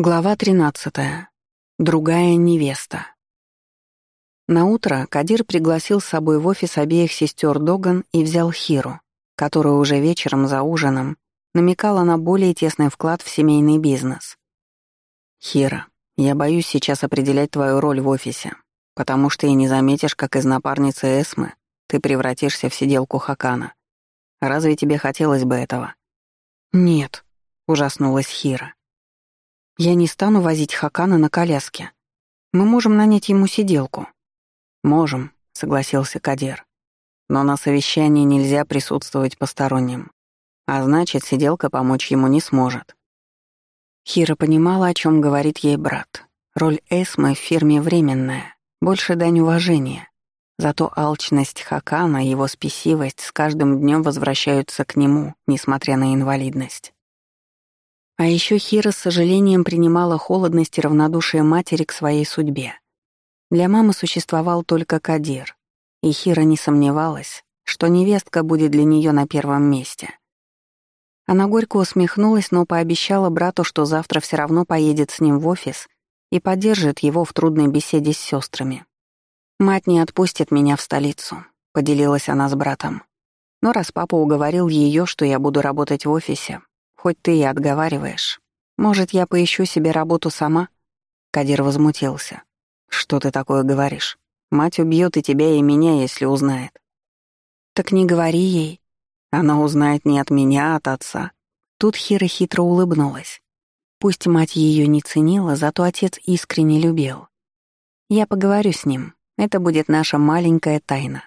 Глава 13. Другая невеста. На утро Кадир пригласил с собой в офис обеих сестер Доган и взял Хиру, которая уже вечером за ужином намекала на более тесный вклад в семейный бизнес. «Хира, я боюсь сейчас определять твою роль в офисе, потому что и не заметишь, как из напарницы Эсмы ты превратишься в сиделку Хакана. Разве тебе хотелось бы этого?» «Нет», — ужаснулась Хира. Я не стану возить Хакана на коляске. Мы можем нанять ему сиделку. Можем, согласился Кадир. Но на совещании нельзя присутствовать посторонним. А значит, сиделка помочь ему не сможет. Хира понимала, о чем говорит ей брат. Роль Эсмы в фирме временная, больше дань уважения. Зато алчность Хакана и его спесивость с каждым днем возвращаются к нему, несмотря на инвалидность. А еще Хира с сожалением принимала холодность и равнодушие матери к своей судьбе. Для мамы существовал только Кадир, и Хира не сомневалась, что невестка будет для нее на первом месте. Она горько усмехнулась, но пообещала брату, что завтра все равно поедет с ним в офис и поддержит его в трудной беседе с сестрами. «Мать не отпустит меня в столицу», — поделилась она с братом. Но раз папа уговорил ее, что я буду работать в офисе, Хоть ты и отговариваешь. Может, я поищу себе работу сама?» Кадир возмутился. «Что ты такое говоришь? Мать убьет и тебя, и меня, если узнает». «Так не говори ей. Она узнает не от меня, а от отца». Тут Хира хитро улыбнулась. Пусть мать ее не ценила, зато отец искренне любил. «Я поговорю с ним. Это будет наша маленькая тайна».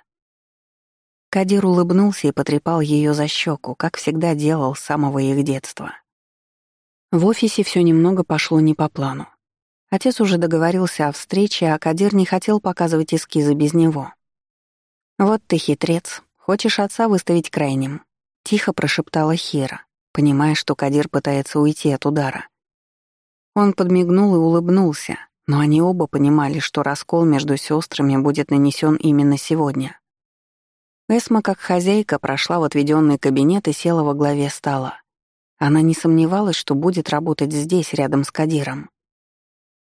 Кадир улыбнулся и потрепал ее за щеку, как всегда делал с самого их детства. В офисе все немного пошло не по плану. Отец уже договорился о встрече, а Кадир не хотел показывать эскизы без него. «Вот ты хитрец. Хочешь отца выставить крайним?» — тихо прошептала Хира, понимая, что Кадир пытается уйти от удара. Он подмигнул и улыбнулся, но они оба понимали, что раскол между сестрами будет нанесен именно сегодня. Эсма, как хозяйка, прошла в отведенный кабинет и села во главе стола. Она не сомневалась, что будет работать здесь, рядом с Кадиром.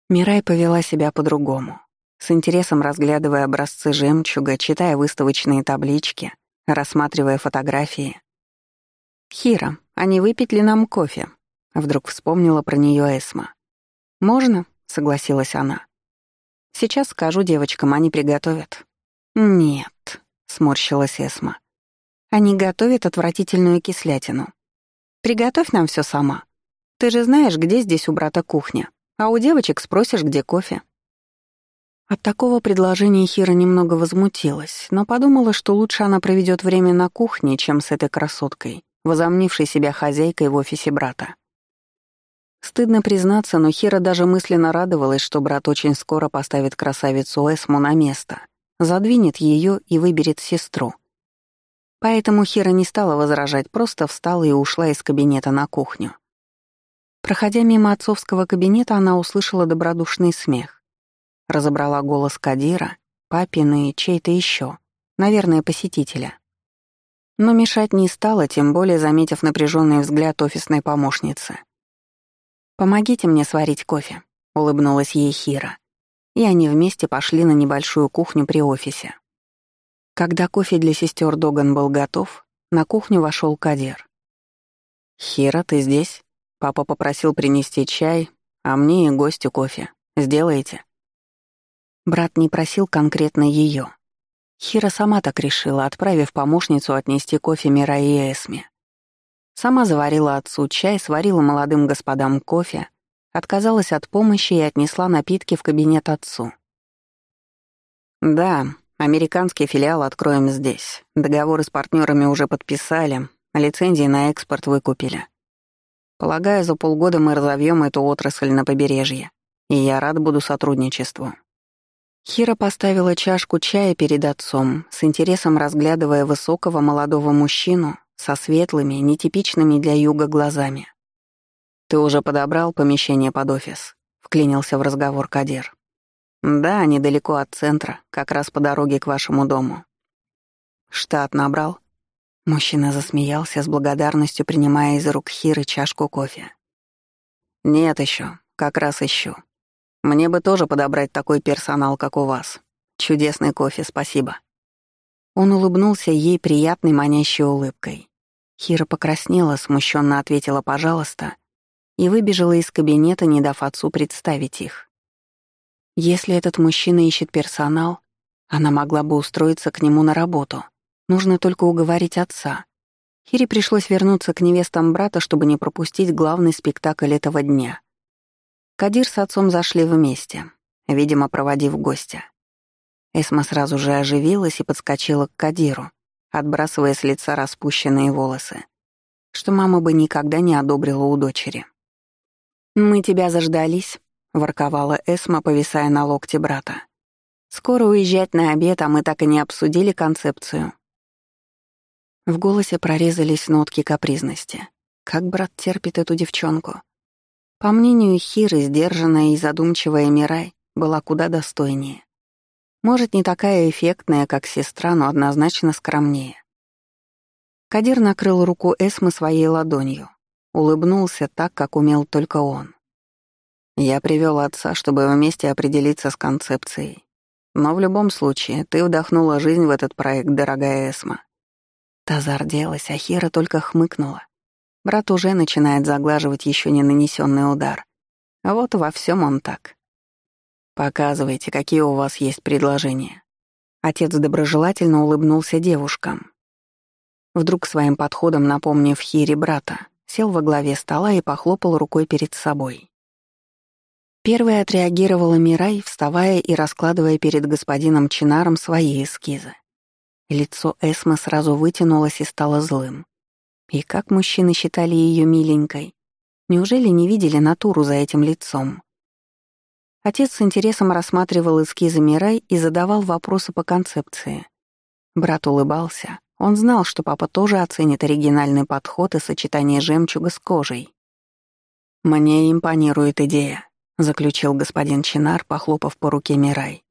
Мирай повела себя по-другому, с интересом разглядывая образцы жемчуга, читая выставочные таблички, рассматривая фотографии. «Хира, а не выпить ли нам кофе?» Вдруг вспомнила про нее Эсма. «Можно?» — согласилась она. «Сейчас скажу девочкам, они приготовят». «Нет», — сморщилась Эсма. «Они готовят отвратительную кислятину. Приготовь нам все сама. Ты же знаешь, где здесь у брата кухня, а у девочек спросишь, где кофе». От такого предложения Хира немного возмутилась, но подумала, что лучше она проведет время на кухне, чем с этой красоткой, возомнившей себя хозяйкой в офисе брата. Стыдно признаться, но Хира даже мысленно радовалась, что брат очень скоро поставит красавицу Эсму на место — задвинет ее и выберет сестру. Поэтому Хира не стала возражать, просто встала и ушла из кабинета на кухню. Проходя мимо отцовского кабинета, она услышала добродушный смех. Разобрала голос Кадира, папин и чей-то еще, наверное, посетителя. Но мешать не стала, тем более заметив напряженный взгляд офисной помощницы. «Помогите мне сварить кофе», — улыбнулась ей Хира и они вместе пошли на небольшую кухню при офисе. Когда кофе для сестер Доган был готов, на кухню вошел Кадир. «Хира, ты здесь?» Папа попросил принести чай, а мне и гостю кофе. Сделаете?» Брат не просил конкретно ее. Хира сама так решила, отправив помощницу отнести кофе Мира и Эсме. Сама заварила отцу чай, сварила молодым господам кофе, Отказалась от помощи и отнесла напитки в кабинет отцу. «Да, американский филиал откроем здесь. Договоры с партнерами уже подписали, лицензии на экспорт выкупили. Полагаю, за полгода мы разовьем эту отрасль на побережье, и я рад буду сотрудничеству». Хира поставила чашку чая перед отцом, с интересом разглядывая высокого молодого мужчину со светлыми, нетипичными для юга глазами. «Ты уже подобрал помещение под офис?» — вклинился в разговор Кадир. «Да, недалеко от центра, как раз по дороге к вашему дому». «Штат набрал?» Мужчина засмеялся с благодарностью, принимая из рук Хиры чашку кофе. «Нет еще. как раз ищу. Мне бы тоже подобрать такой персонал, как у вас. Чудесный кофе, спасибо». Он улыбнулся ей приятной манящей улыбкой. Хира покраснела, смущенно ответила «пожалуйста» и выбежала из кабинета, не дав отцу представить их. Если этот мужчина ищет персонал, она могла бы устроиться к нему на работу. Нужно только уговорить отца. Хире пришлось вернуться к невестам брата, чтобы не пропустить главный спектакль этого дня. Кадир с отцом зашли вместе, видимо, проводив гостя. Эсма сразу же оживилась и подскочила к Кадиру, отбрасывая с лица распущенные волосы, что мама бы никогда не одобрила у дочери. «Мы тебя заждались», — ворковала Эсма, повисая на локте брата. «Скоро уезжать на обед, а мы так и не обсудили концепцию». В голосе прорезались нотки капризности. Как брат терпит эту девчонку? По мнению Хиры, сдержанная и задумчивая Мирай была куда достойнее. Может, не такая эффектная, как сестра, но однозначно скромнее. Кадир накрыл руку Эсмы своей ладонью. Улыбнулся так, как умел только он. Я привел отца, чтобы вместе определиться с концепцией. Но в любом случае, ты вдохнула жизнь в этот проект, дорогая Эсма. Та зарделась, а Хира только хмыкнула. Брат уже начинает заглаживать еще не нанесенный удар. А вот во всем он так. «Показывайте, какие у вас есть предложения». Отец доброжелательно улыбнулся девушкам. Вдруг своим подходом напомнив Хире брата, сел во главе стола и похлопал рукой перед собой. Первой отреагировала Мирай, вставая и раскладывая перед господином Чинаром свои эскизы. Лицо Эсмы сразу вытянулось и стало злым. И как мужчины считали ее миленькой? Неужели не видели натуру за этим лицом? Отец с интересом рассматривал эскизы Мирай и задавал вопросы по концепции. Брат улыбался. Он знал, что папа тоже оценит оригинальный подход и сочетание жемчуга с кожей. «Мне импонирует идея», — заключил господин Чинар, похлопав по руке Мирай,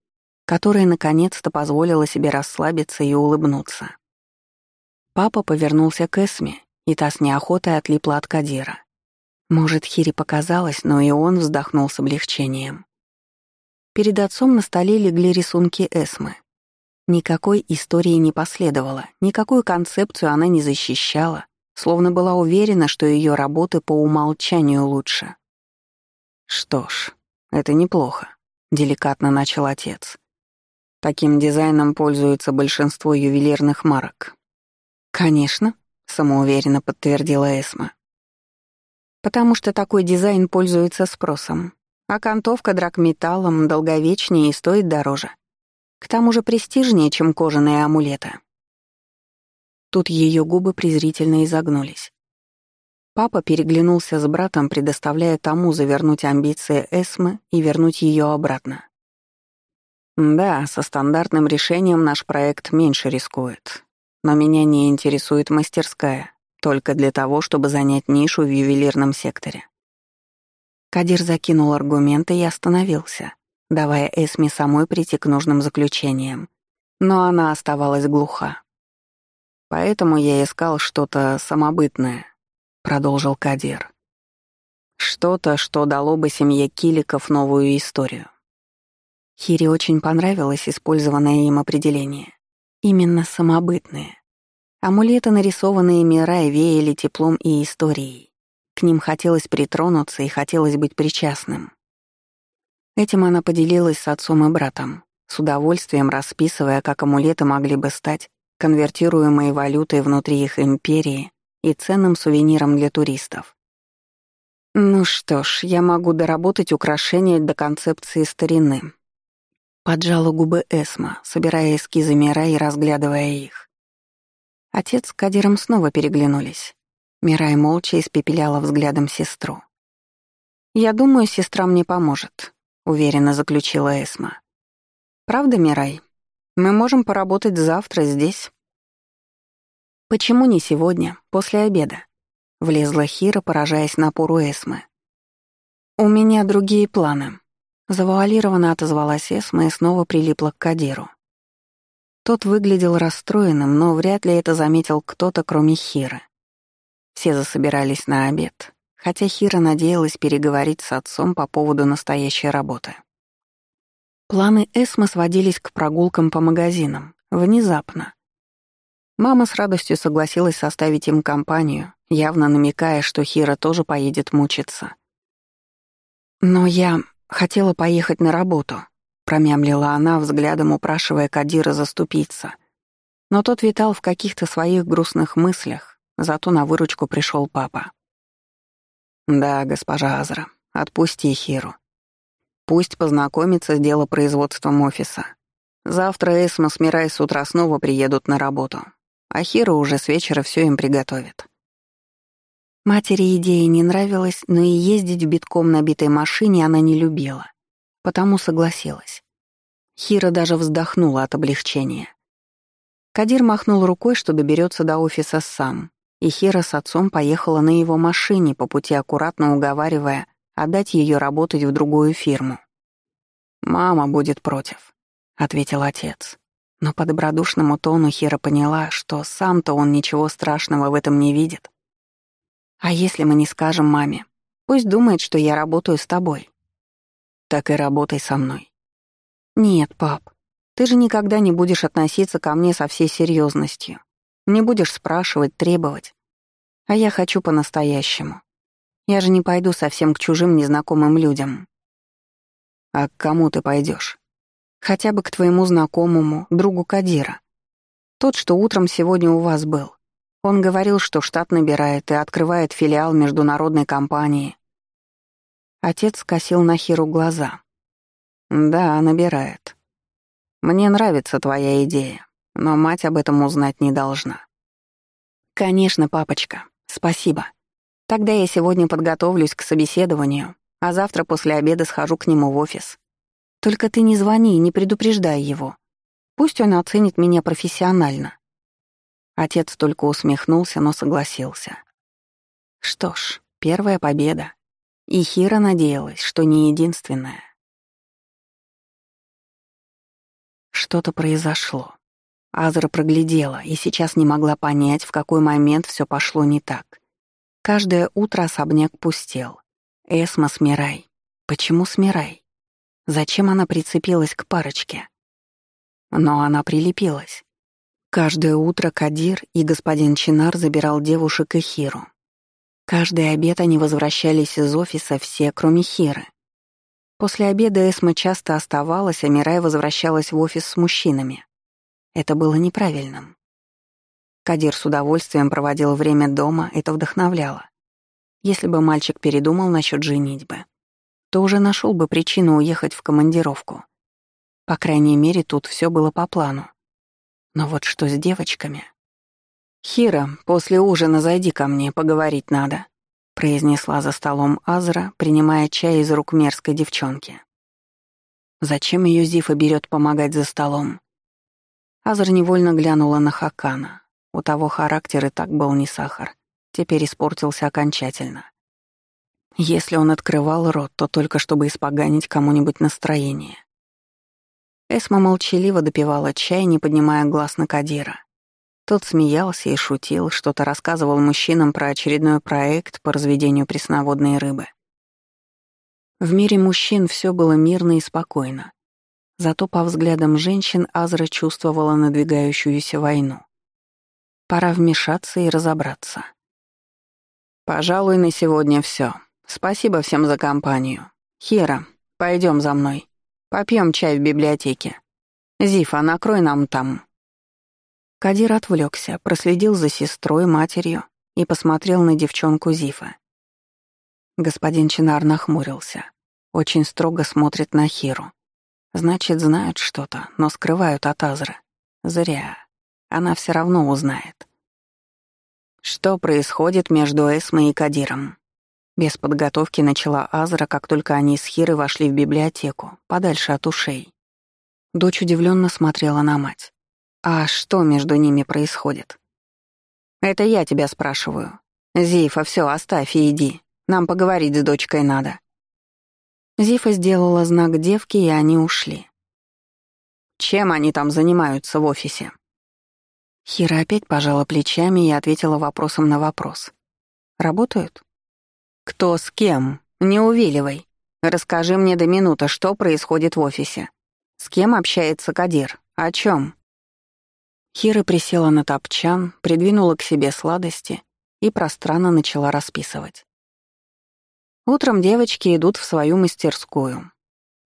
которая наконец-то позволила себе расслабиться и улыбнуться. Папа повернулся к Эсме, и та с неохотой отлипла от Кадира. Может, Хири показалось, но и он вздохнул с облегчением. Перед отцом на столе легли рисунки Эсмы. Никакой истории не последовало, никакую концепцию она не защищала, словно была уверена, что ее работы по умолчанию лучше. «Что ж, это неплохо», — деликатно начал отец. «Таким дизайном пользуется большинство ювелирных марок». «Конечно», — самоуверенно подтвердила Эсма. «Потому что такой дизайн пользуется спросом. Окантовка драгметаллом долговечнее и стоит дороже. К тому же престижнее, чем кожаные амулеты. Тут ее губы презрительно изогнулись. Папа переглянулся с братом, предоставляя тому завернуть амбиции Эсмы и вернуть ее обратно. «Да, со стандартным решением наш проект меньше рискует. Но меня не интересует мастерская, только для того, чтобы занять нишу в ювелирном секторе. Кадир закинул аргументы и остановился, давая Эсме самой прийти к нужным заключениям. Но она оставалась глуха. «Поэтому я искал что-то самобытное», — продолжил Кадир. «Что-то, что дало бы семье Киликов новую историю». Хире очень понравилось использованное им определение. Именно самобытные. Амулеты, нарисованные мира, веяли теплом и историей. К ним хотелось притронуться и хотелось быть причастным. Этим она поделилась с отцом и братом, с удовольствием расписывая, как амулеты могли бы стать конвертируемой валютой внутри их империи и ценным сувениром для туристов. Ну что ж, я могу доработать украшения до концепции старины. Поджала губы Эсма, собирая эскизы мира и разглядывая их. Отец с Кадиром снова переглянулись. Мирай молча испепеляла взглядом сестру. «Я думаю, сестра мне поможет», — уверенно заключила Эсма. «Правда, Мирай? Мы можем поработать завтра здесь». «Почему не сегодня, после обеда?» — влезла Хира, поражаясь напору Эсмы. «У меня другие планы», — завуалированно отозвалась Эсма и снова прилипла к Кадиру. Тот выглядел расстроенным, но вряд ли это заметил кто-то, кроме Хиры. Все засобирались на обед, хотя Хира надеялась переговорить с отцом по поводу настоящей работы. Планы Эсмы сводились к прогулкам по магазинам. Внезапно. Мама с радостью согласилась составить им компанию, явно намекая, что Хира тоже поедет мучиться. «Но я хотела поехать на работу», — промямлила она, взглядом упрашивая Кадира заступиться. Но тот витал в каких-то своих грустных мыслях, зато на выручку пришел папа. «Да, госпожа Азра, отпусти Хиру. Пусть познакомится с делопроизводством офиса. Завтра Эсма с Мирай с утра снова приедут на работу, а Хира уже с вечера все им приготовит». Матери идея не нравилась, но и ездить в битком набитой машине она не любила, потому согласилась. Хира даже вздохнула от облегчения. Кадир махнул рукой, что доберется до офиса сам, и Хира с отцом поехала на его машине, по пути аккуратно уговаривая отдать ее работать в другую фирму. «Мама будет против», — ответил отец. Но по добродушному тону Хира поняла, что сам-то он ничего страшного в этом не видит. «А если мы не скажем маме? Пусть думает, что я работаю с тобой». «Так и работай со мной». «Нет, пап, ты же никогда не будешь относиться ко мне со всей серьезностью. Не будешь спрашивать, требовать. А я хочу по-настоящему. Я же не пойду совсем к чужим незнакомым людям. А к кому ты пойдешь? Хотя бы к твоему знакомому, другу Кадира. Тот, что утром сегодня у вас был. Он говорил, что штат набирает и открывает филиал международной компании. Отец скосил на Хиру глаза. «Да, набирает. Мне нравится твоя идея но мать об этом узнать не должна. «Конечно, папочка. Спасибо. Тогда я сегодня подготовлюсь к собеседованию, а завтра после обеда схожу к нему в офис. Только ты не звони и не предупреждай его. Пусть он оценит меня профессионально». Отец только усмехнулся, но согласился. Что ж, первая победа. И Хира надеялась, что не единственная. Что-то произошло. Азра проглядела и сейчас не могла понять, в какой момент все пошло не так. Каждое утро особняк пустел. Эсма с Мирай. Почему с Мирай? Зачем она прицепилась к парочке? Но она прилепилась. Каждое утро Кадир и господин Чинар забирал девушек и Хиру. Каждый обед они возвращались из офиса все, кроме Хиры. После обеда Эсма часто оставалась, а Мирай возвращалась в офис с мужчинами. Это было неправильным. Кадир с удовольствием проводил время дома, это вдохновляло. Если бы мальчик передумал насчет женитьбы, то уже нашел бы причину уехать в командировку. По крайней мере, тут все было по плану. Но вот что с девочками? «Хира, после ужина зайди ко мне, поговорить надо», — произнесла за столом Азра, принимая чай из рук мерзкой девчонки. Зачем ее Зифа берет помогать за столом? Азар невольно глянула на Хакана. У того характер и так был не сахар. Теперь испортился окончательно. Если он открывал рот, то только чтобы испоганить кому-нибудь настроение. Эсма молчаливо допивала чай, не поднимая глаз на Кадира. Тот смеялся и шутил, что-то рассказывал мужчинам про очередной проект по разведению пресноводной рыбы. В мире мужчин все было мирно и спокойно. Зато по взглядам женщин Азра чувствовала надвигающуюся войну. Пора вмешаться и разобраться. «Пожалуй, на сегодня все. Спасибо всем за компанию. Хира, пойдем за мной. Попьем чай в библиотеке. Зифа, накрой нам там». Кадир отвлекся, проследил за сестрой, матерью и посмотрел на девчонку Зифа. Господин Чинар нахмурился. Очень строго смотрит на Хиру. Значит, знают что-то, но скрывают от Азры. Зря. Она все равно узнает. Что происходит между Эсмой и Кадиром? Без подготовки начала Азра, как только они с Хирой вошли в библиотеку, подальше от ушей. Дочь удивленно смотрела на мать. «А что между ними происходит?» «Это я тебя спрашиваю. Зифа, все, оставь и иди. Нам поговорить с дочкой надо». Зифа сделала знак девки, и они ушли. «Чем они там занимаются в офисе?» Хира опять пожала плечами и ответила вопросом на вопрос. «Работают?» «Кто с кем? Не увиливай. Расскажи мне до минуты, что происходит в офисе. С кем общается Кадир? О чем? Хира присела на топчан, придвинула к себе сладости и пространно начала расписывать. Утром девочки идут в свою мастерскую.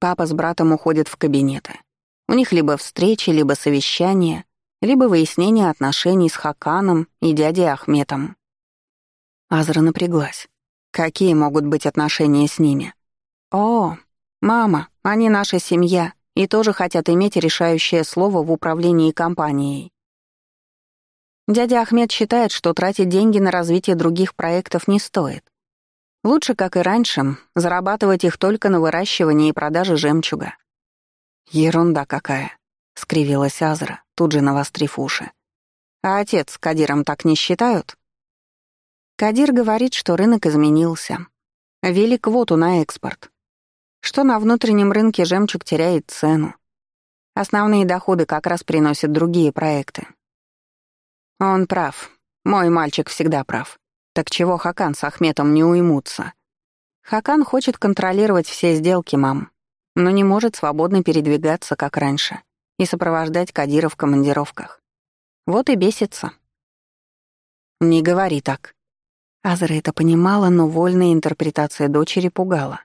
Папа с братом уходят в кабинеты. У них либо встречи, либо совещания, либо выяснение отношений с Хаканом и дядей Ахметом. Азра напряглась. Какие могут быть отношения с ними? О, мама, они наша семья и тоже хотят иметь решающее слово в управлении компанией. Дядя Ахмед считает, что тратить деньги на развитие других проектов не стоит. Лучше, как и раньше, зарабатывать их только на выращивании и продаже жемчуга. «Ерунда какая», — скривилась Азра, тут же навострив уши. «А отец с Кадиром так не считают?» Кадир говорит, что рынок изменился. Ввели квоту на экспорт. Что на внутреннем рынке жемчуг теряет цену. Основные доходы как раз приносят другие проекты, он прав. Мой мальчик всегда прав. Так чего Хакан с Ахметом не уймутся? Хакан хочет контролировать все сделки, мам, но не может свободно передвигаться, как раньше, и сопровождать Кадира в командировках. Вот и бесится. «Не говори так». Азра это понимала, но вольная интерпретация дочери пугала.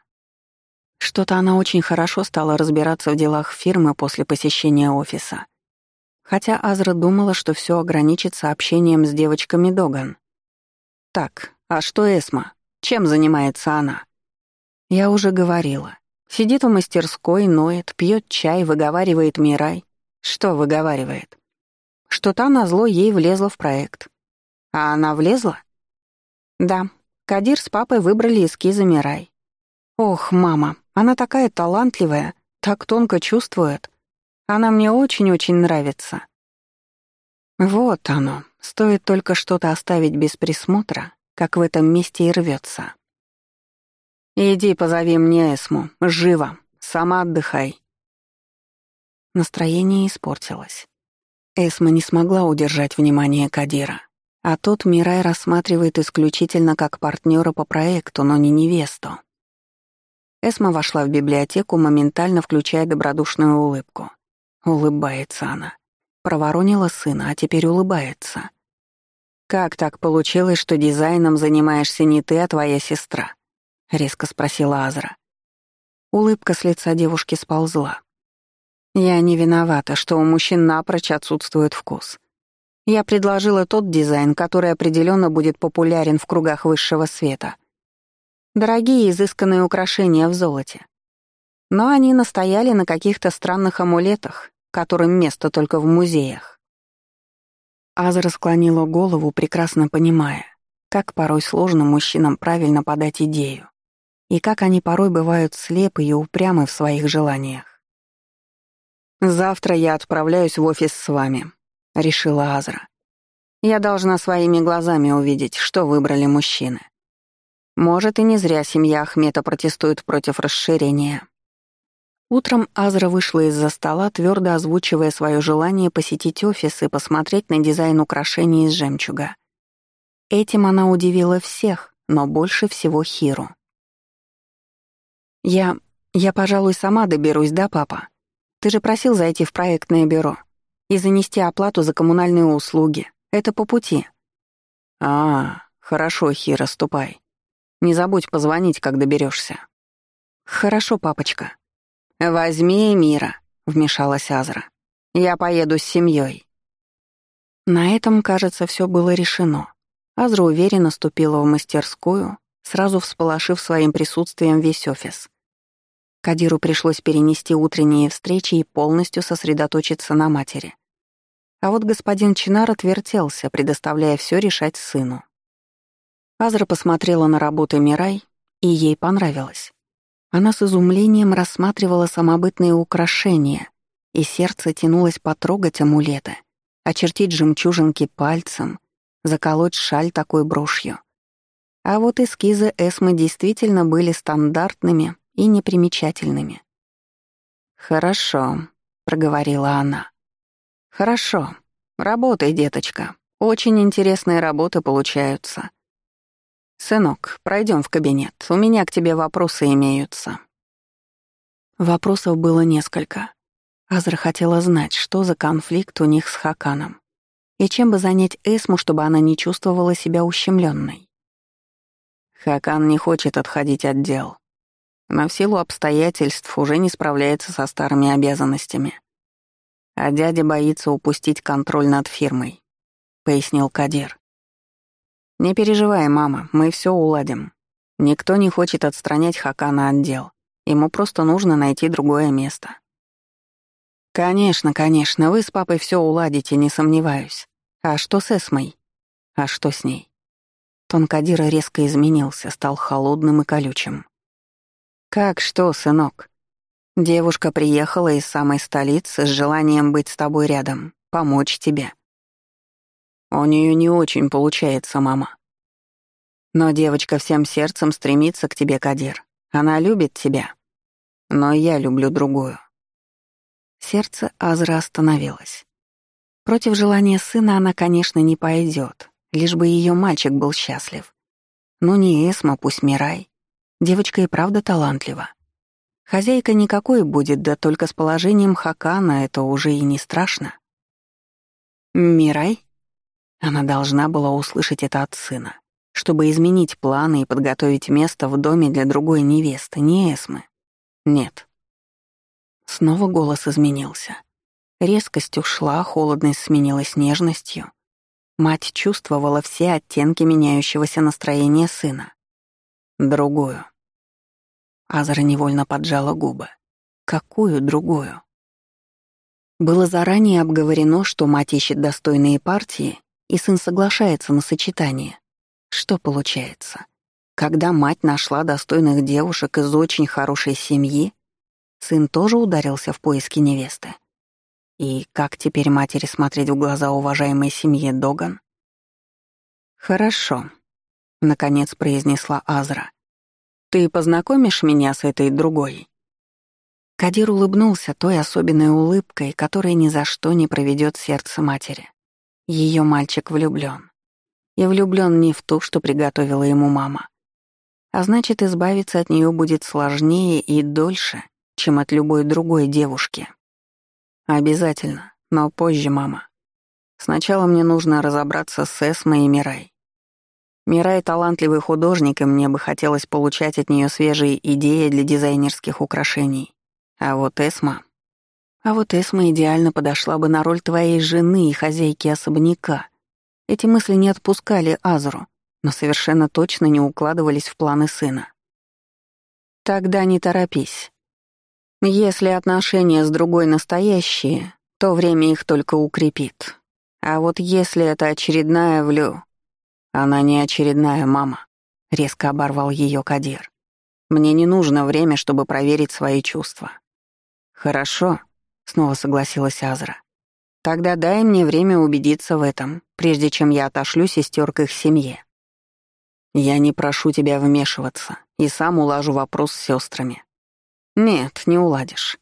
Что-то она очень хорошо стала разбираться в делах фирмы после посещения офиса. Хотя Азра думала, что все ограничится общением с девочками Доган. Так, а что Эсма? Чем занимается она? Я уже говорила. Сидит в мастерской, ноет, пьет чай, выговаривает Мирай. Что выговаривает? Что та назло ей влезла в проект. А она влезла? Да. Кадир с папой выбрали эскизы Мирай. Ох, мама, она такая талантливая, так тонко чувствует. Она мне очень-очень нравится. Вот оно. Стоит только что-то оставить без присмотра, как в этом месте и рвется. «Иди позови мне Эсму. Живо. Сама отдыхай». Настроение испортилось. Эсма не смогла удержать внимание Кадира, а тот Мирай рассматривает исключительно как партнера по проекту, но не невесту. Эсма вошла в библиотеку, моментально включая добродушную улыбку. Улыбается она. Проворонила сына, а теперь улыбается. «Как так получилось, что дизайном занимаешься не ты, а твоя сестра?» — резко спросила Азра. Улыбка с лица девушки сползла. «Я не виновата, что у мужчин напрочь отсутствует вкус. Я предложила тот дизайн, который определенно будет популярен в кругах высшего света. Дорогие изысканные украшения в золоте. Но они настояли на каких-то странных амулетах, которым место только в музеях. Азра склонила голову, прекрасно понимая, как порой сложно мужчинам правильно подать идею, и как они порой бывают слепы и упрямы в своих желаниях. «Завтра я отправляюсь в офис с вами», — решила Азра. «Я должна своими глазами увидеть, что выбрали мужчины. Может, и не зря семья Ахмета протестует против расширения. Утром Азра вышла из-за стола, твердо озвучивая свое желание посетить офис и посмотреть на дизайн украшений из жемчуга. Этим она удивила всех, но больше всего Хиру. «Я... я, пожалуй, сама доберусь, да, папа? Ты же просил зайти в проектное бюро и занести оплату за коммунальные услуги. Это по пути». «А, хорошо, Хира, ступай. Не забудь позвонить, как доберешься. «Хорошо, папочка», «Возьми Мира», — вмешалась Азра. «Я поеду с семьей. На этом, кажется, все было решено. Азра уверенно ступила в мастерскую, сразу всполошив своим присутствием весь офис. Кадиру пришлось перенести утренние встречи и полностью сосредоточиться на матери. А вот господин Чинар отвертелся, предоставляя все решать сыну. Азра посмотрела на работы Мирай, и ей понравилось. Она с изумлением рассматривала самобытные украшения, и сердце тянулось потрогать амулеты, очертить жемчужинки пальцем, заколоть шаль такой брошью. А вот эскизы Эсмы действительно были стандартными и непримечательными. «Хорошо», — проговорила она. «Хорошо. Работай, деточка. Очень интересные работы получаются. «Сынок, пройдем в кабинет. У меня к тебе вопросы имеются». Вопросов было несколько. Азра хотела знать, что за конфликт у них с Хаканом. И чем бы занять Эсму, чтобы она не чувствовала себя ущемленной. Хакан не хочет отходить от дел. Но в силу обстоятельств уже не справляется со старыми обязанностями. А дядя боится упустить контроль над фирмой, пояснил Кадир. Не переживай, мама, мы все уладим. Никто не хочет отстранять Хакана от дел. Ему просто нужно найти другое место. Конечно, конечно, вы с папой все уладите, не сомневаюсь. А что с Эсмой? А что с ней? Тон резко изменился, стал холодным и колючим. «Как что, сынок? Девушка приехала из самой столицы с желанием быть с тобой рядом, помочь тебе. У нее не очень получается, мама. Но девочка всем сердцем стремится к тебе, Кадир. Она любит тебя. Но я люблю другую. Сердце Азра остановилось. Против желания сына она, конечно, не пойдет, лишь бы ее мальчик был счастлив. Но не Эсма, пусть Мирай. Девочка и правда талантлива. Хозяйка никакой будет, да только с положением Хакана это уже и не страшно. «Мирай?» Она должна была услышать это от сына, чтобы изменить планы и подготовить место в доме для другой невесты, не Эсмы. Нет. Снова голос изменился. Резкость ушла, холодность сменилась нежностью. Мать чувствовала все оттенки меняющегося настроения сына. Другую. Азра невольно поджала губы. Какую другую? Было заранее обговорено, что мать ищет достойные партии, и сын соглашается на сочетание. Что получается? Когда мать нашла достойных девушек из очень хорошей семьи, сын тоже ударился в поиски невесты. И как теперь матери смотреть в глаза уважаемой семье Доган? «Хорошо», — наконец произнесла Азра. «Ты познакомишь меня с этой другой?» Кадир улыбнулся той особенной улыбкой, которая ни за что не проведет сердце матери. Ее мальчик влюблен. И влюблен не в ту, что приготовила ему мама. А значит, избавиться от нее будет сложнее и дольше, чем от любой другой девушки. Обязательно, но позже, мама. Сначала мне нужно разобраться с Эсмой и Мирай. Мирай — талантливый художник, и мне бы хотелось получать от нее свежие идеи для дизайнерских украшений. А вот Эсма... А вот Эсма идеально подошла бы на роль твоей жены и хозяйки особняка. Эти мысли не отпускали Азру, но совершенно точно не укладывались в планы сына. Тогда не торопись. Если отношения с другой настоящие, то время их только укрепит. А вот если это очередная влю... Она не очередная мама, — резко оборвал ее Кадир. Мне не нужно время, чтобы проверить свои чувства. Хорошо, — снова согласилась Азра. «Тогда дай мне время убедиться в этом, прежде чем я отошлю сестер к их семье. Я не прошу тебя вмешиваться и сам улажу вопрос с сестрами. Нет, не уладишь.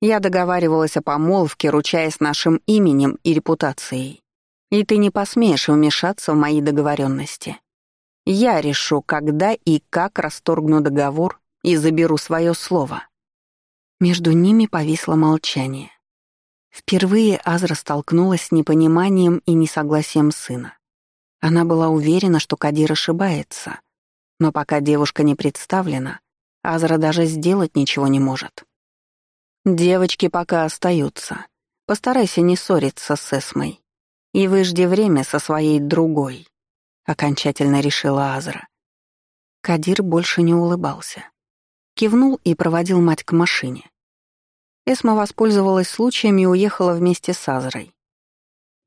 Я договаривалась о помолвке, ручаясь нашим именем и репутацией. И ты не посмеешь вмешаться в мои договоренности. Я решу, когда и как расторгну договор и заберу свое слово. Между ними повисло молчание. Впервые Азра столкнулась с непониманием и несогласием сына. Она была уверена, что Кадир ошибается, но пока девушка не представлена, Азра даже сделать ничего не может. «Девочки пока остаются. Постарайся не ссориться с Эсмой. И выжди время со своей другой», — окончательно решила Азра. Кадир больше не улыбался. Кивнул и проводил мать к машине. Эсма воспользовалась случаем и уехала вместе с Азрой.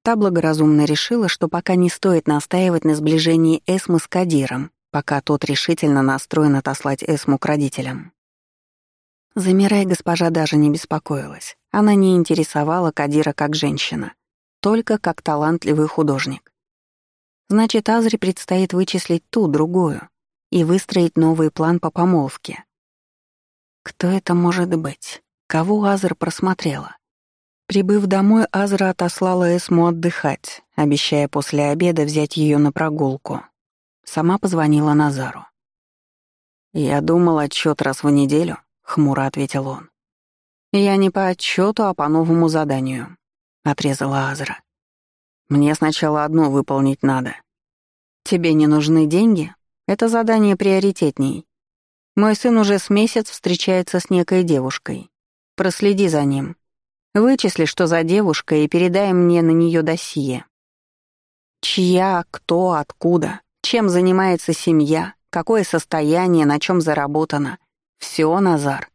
Та благоразумно решила, что пока не стоит настаивать на сближении Эсмы с Кадиром, пока тот решительно настроен отослать Эсму к родителям. Замирая, госпожа даже не беспокоилась. Она не интересовала Кадира как женщина, только как талантливый художник. Значит, Азре предстоит вычислить ту, другую, и выстроить новый план по помолвке. Кто это может быть? Кого Азра просмотрела? Прибыв домой, Азра отослала Эсму отдыхать, обещая после обеда взять ее на прогулку. Сама позвонила Назару. «Я думал, отчет раз в неделю», — хмуро ответил он. «Я не по отчету, а по новому заданию», — отрезала Азра. «Мне сначала одно выполнить надо. Тебе не нужны деньги? Это задание приоритетней. Мой сын уже с месяц встречается с некой девушкой. Проследи за ним. Вычисли, что за девушка, и передай мне на нее досье. Чья, кто, откуда, чем занимается семья, какое состояние, на чем заработано. Все, Назар.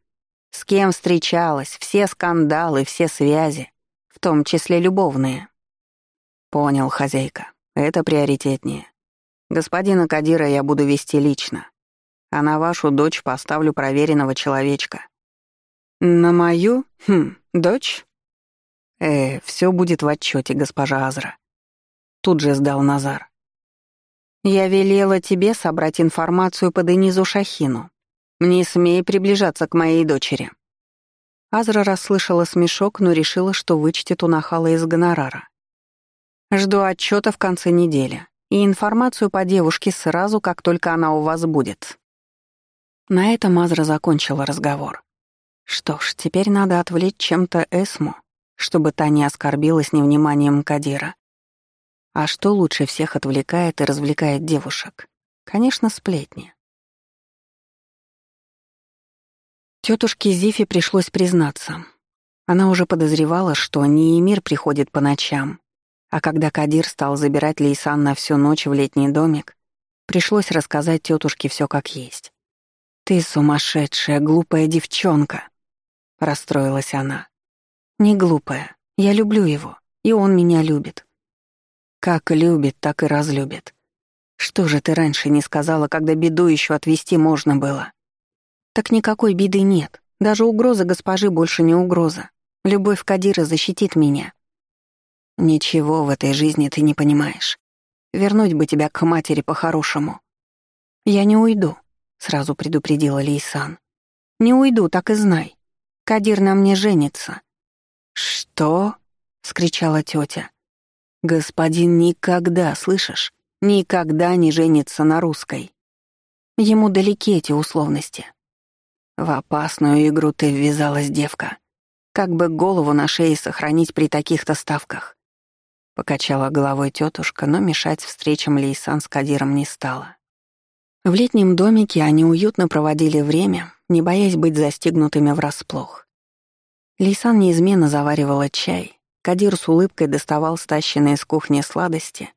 С кем встречалась, все скандалы, все связи, в том числе любовные. Понял, хозяйка, это приоритетнее. Господина Кадира я буду вести лично, а на вашу дочь поставлю проверенного человечка. На мою? Хм, дочь? Э, все будет в отчете, госпожа Азра. Тут же сдал Назар. Я велела тебе собрать информацию по Денизу Шахину. Не смей приближаться к моей дочери». Азра расслышала смешок, но решила, что вычтет у нахала из гонорара. «Жду отчета в конце недели и информацию по девушке сразу, как только она у вас будет». На этом Азра закончила разговор. Что ж, теперь надо отвлечь чем-то Эсму, чтобы та не оскорбилась невниманием Кадира. А что лучше всех отвлекает и развлекает девушек? Конечно, сплетни. Тетушке Зифе пришлось признаться. Она уже подозревала, что не приходит по ночам, а когда Кадир стал забирать Лейсан на всю ночь в летний домик, пришлось рассказать тетушке все как есть. «Ты сумасшедшая, глупая девчонка!» — расстроилась она. «Не глупая. Я люблю его, и он меня любит. Как любит, так и разлюбит. Что же ты раньше не сказала, когда беду еще отвести можно было?» Так никакой беды нет. Даже угроза госпожи больше не угроза. Любовь Кадира защитит меня. Ничего в этой жизни ты не понимаешь. Вернуть бы тебя к матери по-хорошему. Я не уйду, сразу предупредила Лейсан. Не уйду, так и знай. Кадир на мне женится. Что? скричала тетя. Господин никогда, слышишь? Никогда не женится на русской. Ему далеки эти условности. В опасную игру ты ввязалась, девка. Как бы голову на шее сохранить при таких-то ставках? Покачала головой тетушка, но мешать встречам Лейсан с Кадиром не стала. В летнем домике они уютно проводили время, не боясь быть застигнутыми врасплох. Лейсан неизменно заваривала чай, Кадир с улыбкой доставал стащенные с кухни сладости,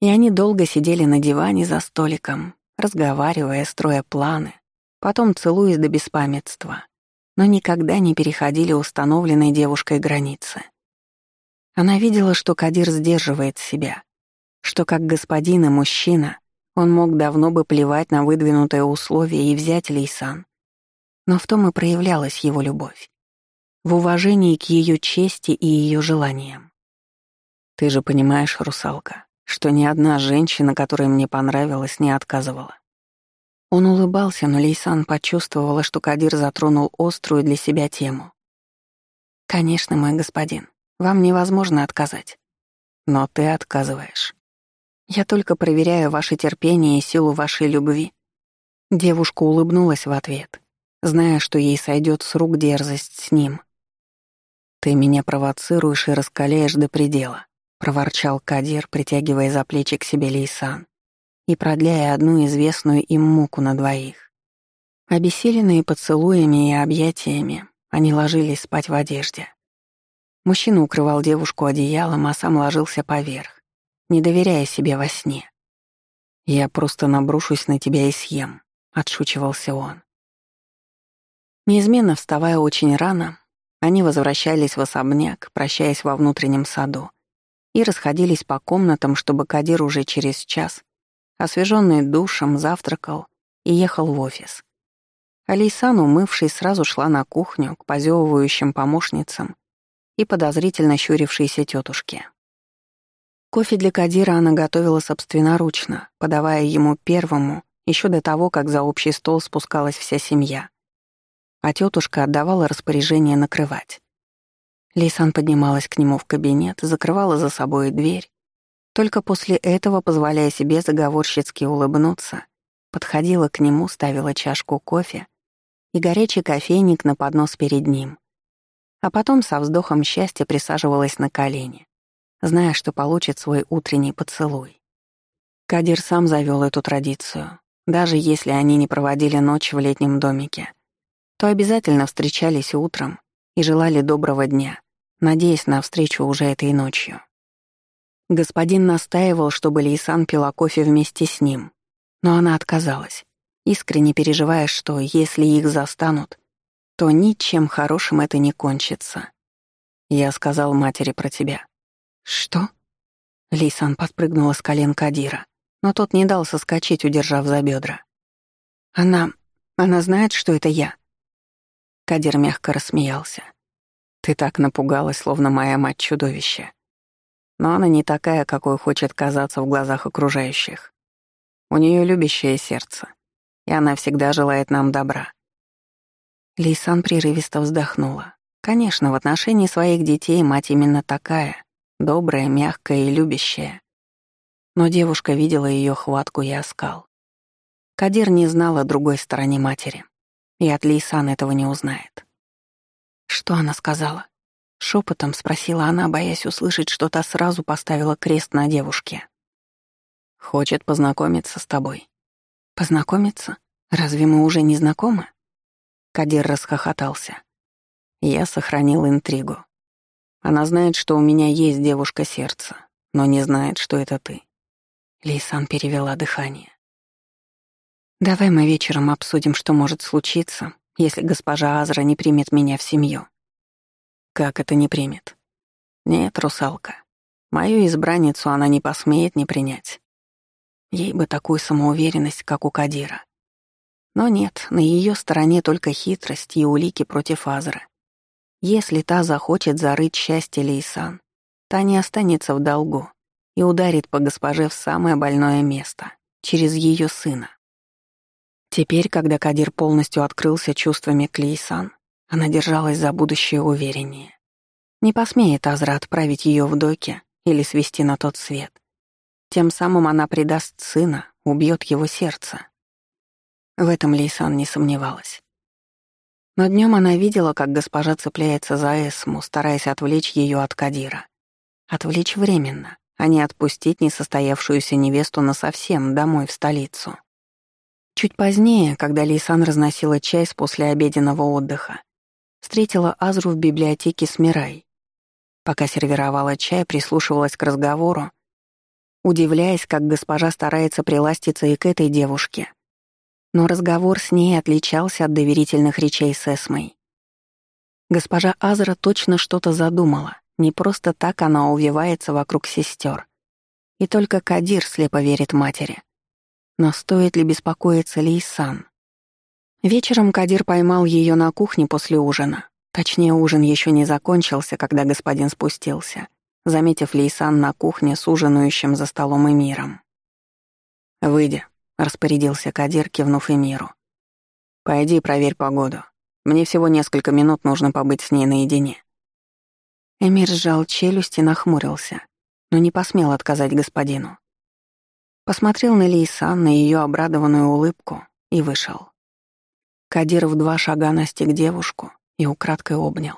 и они долго сидели на диване за столиком, разговаривая, строя планы, потом целуясь до беспамятства, но никогда не переходили установленной девушкой границы. Она видела, что Кадир сдерживает себя, что как господин и мужчина он мог давно бы плевать на выдвинутые условия и взять Лейсан. Но в том и проявлялась его любовь. В уважении к ее чести и ее желаниям. «Ты же понимаешь, русалка, что ни одна женщина, которая мне понравилась, не отказывала. Он улыбался, но Лейсан почувствовала, что Кадир затронул острую для себя тему. «Конечно, мой господин, вам невозможно отказать. Но ты отказываешь. Я только проверяю ваше терпение и силу вашей любви». Девушка улыбнулась в ответ, зная, что ей сойдет с рук дерзость с ним. «Ты меня провоцируешь и раскаляешь до предела», — проворчал Кадир, притягивая за плечи к себе Лейсан и продляя одну известную им муку на двоих. Обессиленные поцелуями и объятиями, они ложились спать в одежде. Мужчина укрывал девушку одеялом, а сам ложился поверх, не доверяя себе во сне. «Я просто набрушусь на тебя и съем», — отшучивался он. Неизменно вставая очень рано, они возвращались в особняк, прощаясь во внутреннем саду, и расходились по комнатам, чтобы Кадир уже через час освеженный душем, завтракал и ехал в офис. Алейсан, умывшись, сразу шла на кухню к позевывающим помощницам и подозрительно щурившейся тетушке. Кофе для Кадира она готовила собственноручно, подавая ему первому еще до того, как за общий стол спускалась вся семья. А тетушка отдавала распоряжение накрывать. Лейсан поднималась к нему в кабинет, закрывала за собой дверь Только после этого, позволяя себе заговорщицки улыбнуться, подходила к нему, ставила чашку кофе и горячий кофейник на поднос перед ним. А потом со вздохом счастья присаживалась на колени, зная, что получит свой утренний поцелуй. Кадир сам завел эту традицию. Даже если они не проводили ночь в летнем домике, то обязательно встречались утром и желали доброго дня, надеясь на встречу уже этой ночью. Господин настаивал, чтобы Лейсан пила кофе вместе с ним, но она отказалась, искренне переживая, что если их застанут, то ничем хорошим это не кончится. Я сказал матери про тебя. Что? Лейсан подпрыгнула с колен Кадира, но тот не дал соскочить, удержав за бедра. Она... она знает, что это я. Кадир мягко рассмеялся. Ты так напугалась, словно моя мать чудовище. Но она не такая, какой хочет казаться в глазах окружающих. У нее любящее сердце, и она всегда желает нам добра. Лейсан прерывисто вздохнула. Конечно, в отношении своих детей мать именно такая, добрая, мягкая и любящая. Но девушка видела ее хватку и оскал. Кадир не знал о другой стороне матери, и от Лейсан этого не узнает. Что она сказала? Шепотом спросила она, боясь услышать, что та сразу поставила крест на девушке. «Хочет познакомиться с тобой». «Познакомиться? Разве мы уже не знакомы?» Кадир расхохотался. Я сохранил интригу. Она знает, что у меня есть девушка сердца, но не знает, что это ты. Лейсан перевела дыхание. «Давай мы вечером обсудим, что может случиться, если госпожа Азра не примет меня в семью». Как это не примет? Нет, русалка. Мою избранницу она не посмеет не принять. Ей бы такую самоуверенность, как у Кадира. Но нет, на ее стороне только хитрость и улики против Азры. Если та захочет зарыть счастье Лейсан, та не останется в долгу и ударит по госпоже в самое больное место, через ее сына. Теперь, когда Кадир полностью открылся чувствами к она держалась за будущее увереннее. Не посмеет Азра отправить ее в доки или свести на тот свет. Тем самым она предаст сына, убьет его сердце. В этом Лейсан не сомневалась. Но днем она видела, как госпожа цепляется за Эсму, стараясь отвлечь ее от Кадира. Отвлечь временно, а не отпустить несостоявшуюся невесту насовсем домой в столицу. Чуть позднее, когда Лейсан разносила чай с послеобеденного отдыха, Встретила Азру в библиотеке с Мирай. Пока сервировала чай, прислушивалась к разговору, удивляясь, как госпожа старается приластиться и к этой девушке. Но разговор с ней отличался от доверительных речей с Эсмой. Госпожа Азра точно что-то задумала, не просто так она увивается вокруг сестер. И только Кадир слепо верит матери. Но стоит ли беспокоиться Лейсан? Вечером Кадир поймал ее на кухне после ужина. Точнее, ужин еще не закончился, когда господин спустился, заметив Лейсан на кухне с ужинающим за столом Эмиром. «Выйди», — распорядился Кадир, кивнув Эмиру. «Пойди проверь погоду. Мне всего несколько минут нужно побыть с ней наедине». Эмир сжал челюсть и нахмурился, но не посмел отказать господину. Посмотрел на Лейсан, на ее обрадованную улыбку и вышел. Кадир в два шага настиг девушку и украдкой обнял.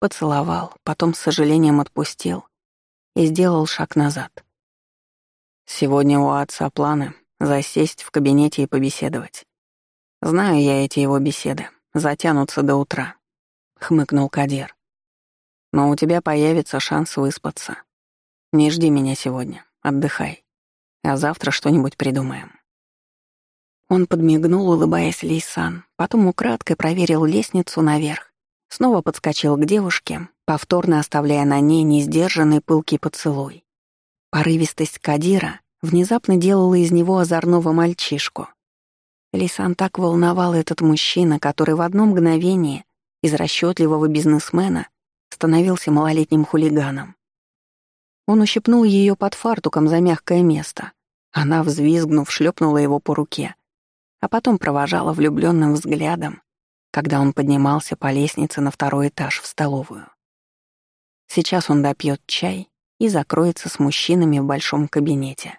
Поцеловал, потом с сожалением отпустил и сделал шаг назад. Сегодня у отца планы засесть в кабинете и побеседовать. Знаю я эти его беседы, затянутся до утра, — хмыкнул Кадир. Но у тебя появится шанс выспаться. Не жди меня сегодня, отдыхай. А завтра что-нибудь придумаем. Он подмигнул, улыбаясь Лейсан, потом украдкой проверил лестницу наверх, снова подскочил к девушке, повторно оставляя на ней несдержанный пылкий поцелуй. Порывистость Кадира внезапно делала из него озорного мальчишку. Лейсан так волновал этот мужчина, который в одно мгновение из расчетливого бизнесмена становился малолетним хулиганом. Он ущипнул ее под фартуком за мягкое место. Она, взвизгнув, шлепнула его по руке — а потом провожала влюбленным взглядом, когда он поднимался по лестнице на второй этаж в столовую. Сейчас он допьет чай и закроется с мужчинами в большом кабинете,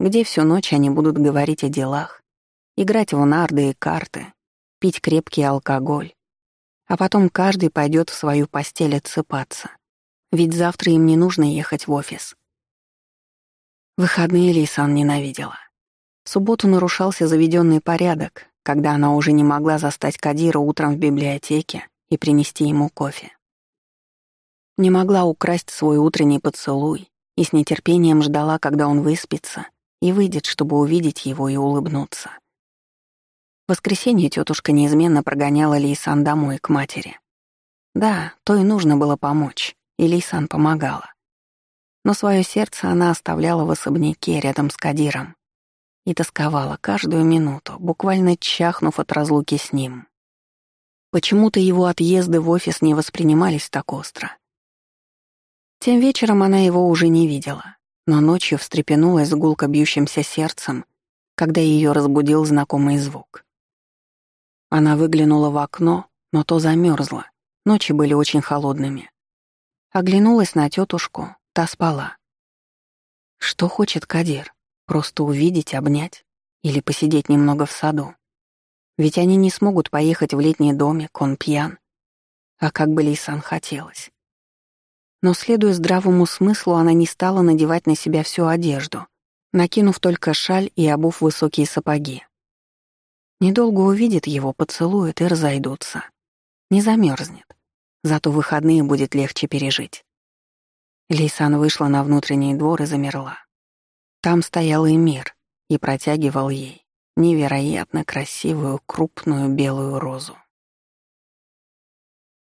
где всю ночь они будут говорить о делах, играть в нарды и карты, пить крепкий алкоголь, а потом каждый пойдет в свою постель отсыпаться, ведь завтра им не нужно ехать в офис. Выходные Лейсан ненавидела. В субботу нарушался заведенный порядок, когда она уже не могла застать Кадира утром в библиотеке и принести ему кофе. Не могла украсть свой утренний поцелуй и с нетерпением ждала, когда он выспится и выйдет, чтобы увидеть его и улыбнуться. В воскресенье тетушка неизменно прогоняла Лейсан домой к матери. Да, то и нужно было помочь, и Лейсан помогала. Но свое сердце она оставляла в особняке рядом с Кадиром и тосковала каждую минуту, буквально чахнув от разлуки с ним. Почему-то его отъезды в офис не воспринимались так остро. Тем вечером она его уже не видела, но ночью встрепенулась с гулко бьющимся сердцем, когда ее разбудил знакомый звук. Она выглянула в окно, но то замерзла. Ночи были очень холодными. Оглянулась на тетушку, Та спала. Что хочет Кадир? Просто увидеть, обнять? Или посидеть немного в саду? Ведь они не смогут поехать в летний домик, он пьян. А как бы Лейсан хотелось. Но, следуя здравому смыслу, она не стала надевать на себя всю одежду, накинув только шаль и обув высокие сапоги. Недолго увидит его, поцелует и разойдутся. Не замерзнет. Зато выходные будет легче пережить. Лейсан вышла на внутренний двор и замерла. Там стоял Эмир и протягивал ей невероятно красивую крупную белую розу.